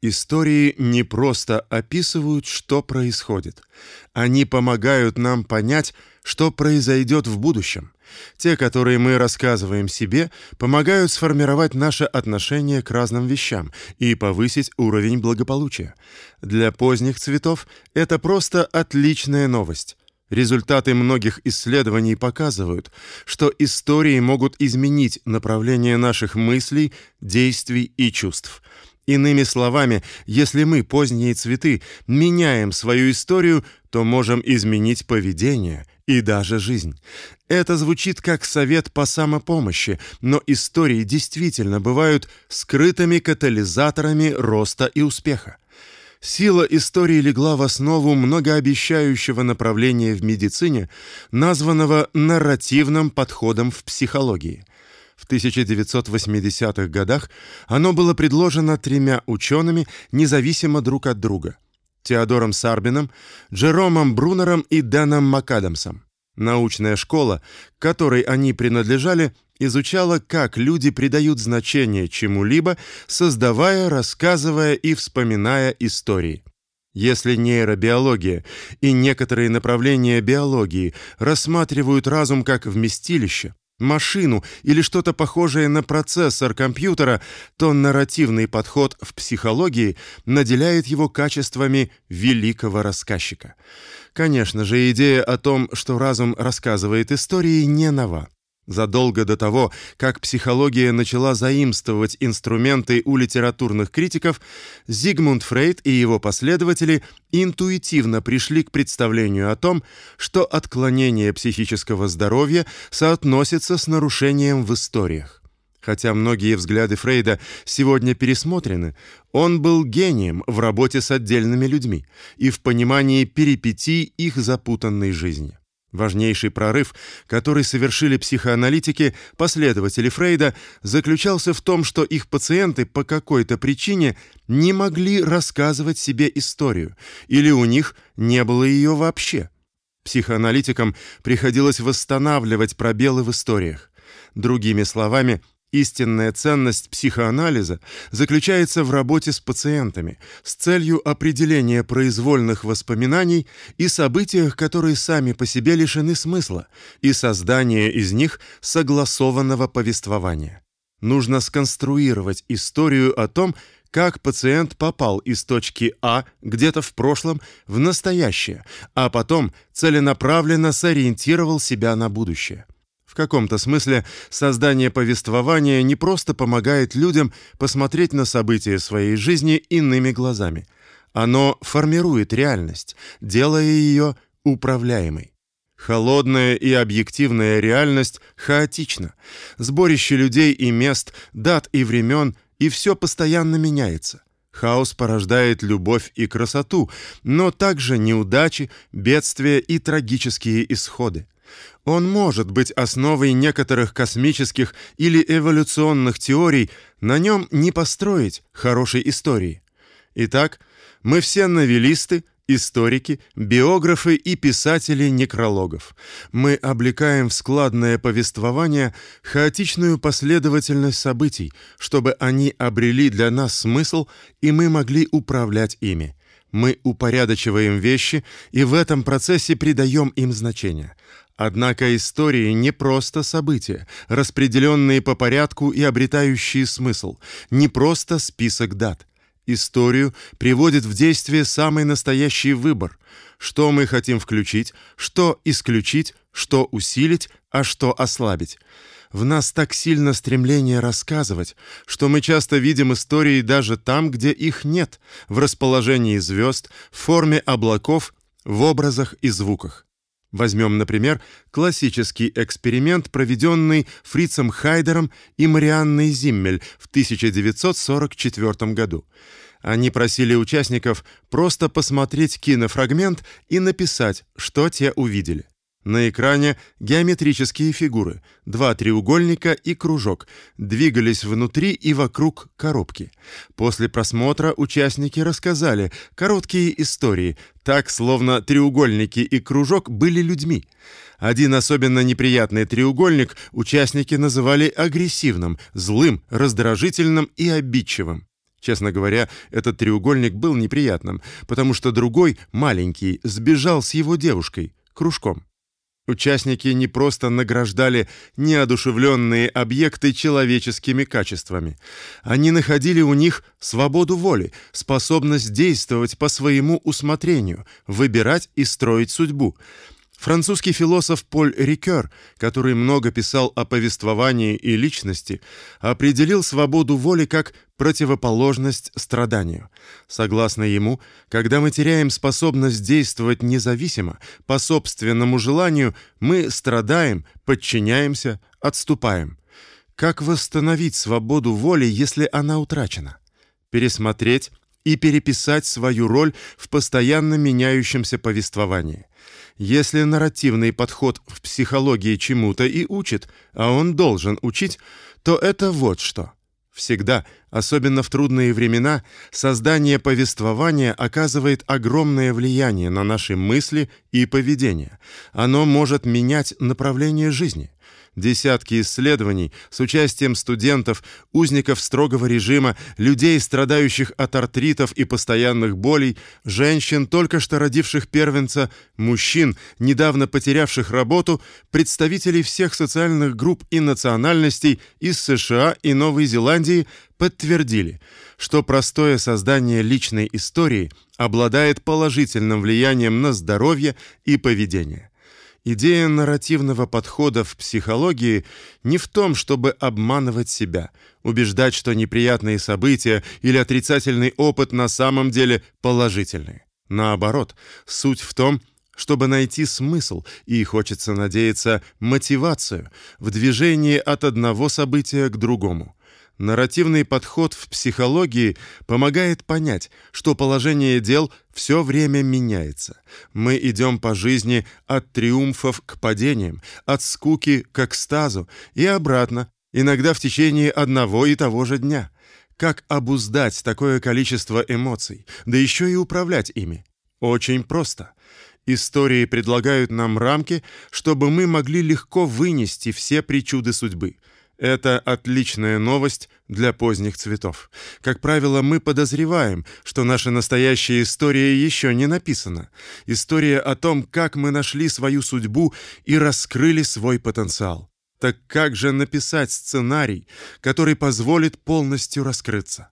Истории не просто описывают, что происходит. Они помогают нам понять, что произойдет в будущем. Те, которые мы рассказываем себе, помогают сформировать наше отношение к разным вещам и повысить уровень благополучия. Для поздних цветов это просто отличная новость. Результаты многих исследований показывают, что истории могут изменить направление наших мыслей, действий и чувств. Иными словами, если мы поздние цветы меняем свою историю, то можем изменить поведение и даже жизнь. Это звучит как совет по самопомощи, но истории действительно бывают скрытыми катализаторами роста и успеха. Сила истории легла в основу многообещающего направления в медицине, названного нарративным подходом в психологии. В 1980-х годах оно было предложено тремя учеными независимо друг от друга: Теодором Сарбином, Джеромом Брунером и Дэном Макадамсом. Научная школа, которой они принадлежали, изучала, как люди придают значение чему-либо, создавая, рассказывая и вспоминая истории. Если нейробиология и некоторые направления биологии рассматривают разум как вместилище, машину или что-то похожее на процессор компьютера, то нарративный подход в психологии наделяет его качествами великого рассказчика. Конечно же, идея о том, что разум рассказывает истории, не нова. Задолго до того, как психология начала заимствовать инструменты у литературных критиков, Зигмунд Фрейд и его последователи интуитивно пришли к представлению о том, что отклонение психического здоровья соотносится с нарушением в историях. Хотя многие взгляды Фрейда сегодня пересмотрены, он был гением в работе с отдельными людьми и в понимании перипетий их запутанной жизни. Важнейший прорыв, который совершили психоаналитики, последователи Фрейда, заключался в том, что их пациенты по какой-то причине не могли рассказывать себе историю, или у них не было ее вообще. Психоаналитикам приходилось восстанавливать пробелы в историях. Другими словами, Истинная ценность психоанализа заключается в работе с пациентами с целью определения произвольных воспоминаний и событиях, которые сами по себе лишены смысла, и создания из них согласованного повествования. Нужно сконструировать историю о том, как пациент попал из точки А где-то в прошлом в настоящее, а потом целенаправленно сориентировал себя на будущее. В каком-то смысле создание повествования не просто помогает людям посмотреть на события своей жизни иными глазами. Оно формирует реальность, делая ее управляемой. Холодная и объективная реальность хаотична. Сборище людей и мест, дат и времен, и все постоянно меняется. Хаос порождает любовь и красоту, но также неудачи, бедствия и трагические исходы. Он может быть основой некоторых космических или эволюционных теорий, на нем не построить хорошей истории. Итак, мы все новеллисты, историки, биографы и писатели некрологов. Мы облекаем в складное повествование хаотичную последовательность событий, чтобы они обрели для нас смысл, и мы могли управлять ими. Мы упорядочиваем вещи и в этом процессе придаем им значение. Однако истории не просто события, распределенные по порядку и обретающие смысл, не просто список дат. Историю приводит в действие самый настоящий выбор, что мы хотим включить, что исключить, что усилить, а что ослабить. В нас так сильно стремление рассказывать, что мы часто видим истории даже там, где их нет, в расположении звезд, в форме облаков, в образах и звуках. Возьмем, например, классический эксперимент, проведенный Фрицем Хайдером и Марианной Зиммель в 1944 году. Они просили участников просто посмотреть кинофрагмент и написать, что те увидели. На экране геометрические фигуры, два треугольника и кружок, двигались внутри и вокруг коробки. После просмотра участники рассказали короткие истории, так словно треугольники и кружок были людьми. Один особенно неприятный треугольник участники называли агрессивным, злым, раздражительным и обидчивым. Честно говоря, этот треугольник был неприятным, потому что другой, маленький, сбежал с его девушкой, кружком. Участники не просто награждали неодушевленные объекты человеческими качествами. Они находили у них свободу воли, способность действовать по своему усмотрению, выбирать и строить судьбу. Французский философ Поль Рикер, который много писал о повествовании и личности, определил свободу воли как противоположность страданию. Согласно ему, когда мы теряем способность действовать независимо, по собственному желанию, мы страдаем, подчиняемся, отступаем. Как восстановить свободу воли, если она утрачена? Пересмотреть и переписать свою роль в постоянно меняющемся повествовании. Если нарративный подход в психологии чему-то и учит, а он должен учить, то это вот что. Всегда, особенно в трудные времена, создание повествования оказывает огромное влияние на наши мысли и поведение. Оно может менять направление жизни. Десятки исследований с участием студентов, узников строгого режима, людей, страдающих от артритов и постоянных болей, женщин, только что родивших первенца, мужчин, недавно потерявших работу, представителей всех социальных групп и национальностей из США и Новой Зеландии подтвердили, что простое создание личной истории обладает положительным влиянием на здоровье и поведение. Идея нарративного подхода в психологии не в том, чтобы обманывать себя, убеждать, что неприятные события или отрицательный опыт на самом деле положительные. Наоборот, суть в том, чтобы найти смысл и, хочется надеяться, мотивацию в движении от одного события к другому. Нарративный подход в психологии помогает понять, что положение дел все время меняется. Мы идем по жизни от триумфов к падениям, от скуки к экстазу и обратно, иногда в течение одного и того же дня. Как обуздать такое количество эмоций, да еще и управлять ими? Очень просто. Истории предлагают нам рамки, чтобы мы могли легко вынести все причуды судьбы – это отличная новость для поздних цветов. Как правило, мы подозреваем, что наша настоящая история еще не написана. История о том, как мы нашли свою судьбу и раскрыли свой потенциал. Так как же написать сценарий, который позволит полностью раскрыться?